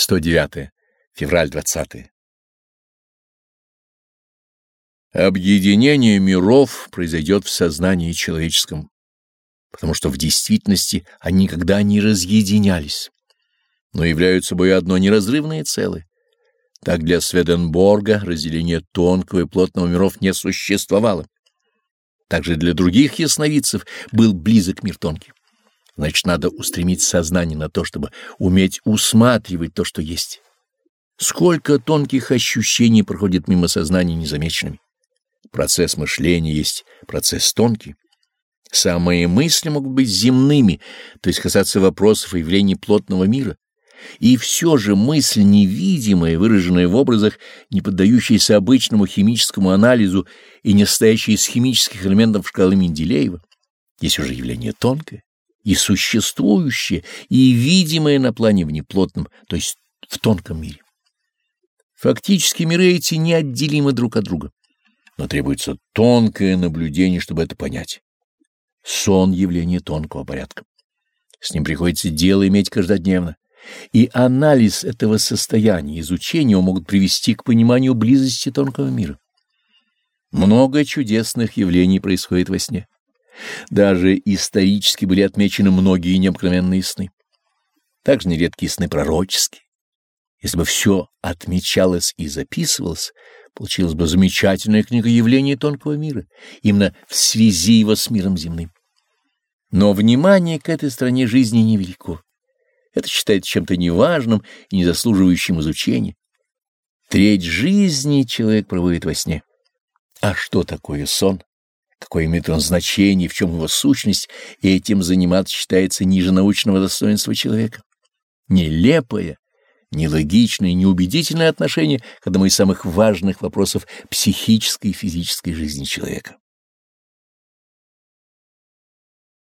109. Февраль 20. Объединение миров произойдет в сознании человеческом, потому что в действительности они никогда не разъединялись, но являются собой одно неразрывное целое. Так для Сведенборга разделение тонкого и плотного миров не существовало. Также для других ясновидцев был близок мир тонкий. Значит, надо устремить сознание на то, чтобы уметь усматривать то, что есть. Сколько тонких ощущений проходит мимо сознания незамеченными. Процесс мышления есть процесс тонкий. Самые мысли могут быть земными, то есть касаться вопросов и явлений плотного мира. И все же мысль невидимая, выраженная в образах, не поддающаяся обычному химическому анализу и не состоящая из химических элементов шкалы Менделеева, есть уже явление тонкое и существующее, и видимое на плане внеплотном, то есть в тонком мире. Фактически миры эти неотделимы друг от друга, но требуется тонкое наблюдение, чтобы это понять. Сон — явление тонкого порядка. С ним приходится дело иметь каждодневно, и анализ этого состояния, изучение его могут привести к пониманию близости тонкого мира. Много чудесных явлений происходит во сне. Даже исторически были отмечены многие необыкновенные сны. Также нередкие сны пророческие. Если бы все отмечалось и записывалось, получилась бы замечательная книга явлений тонкого мира, именно в связи его с миром земным. Но внимание к этой стороне жизни невелико. Это считается чем-то неважным и не заслуживающим изучения. Треть жизни человек проводит во сне. А что такое сон? Какое имеет он значение, в чем его сущность, и этим заниматься считается ниже научного достоинства человека. Нелепое, нелогичное, неубедительное отношение к одному из самых важных вопросов психической и физической жизни человека.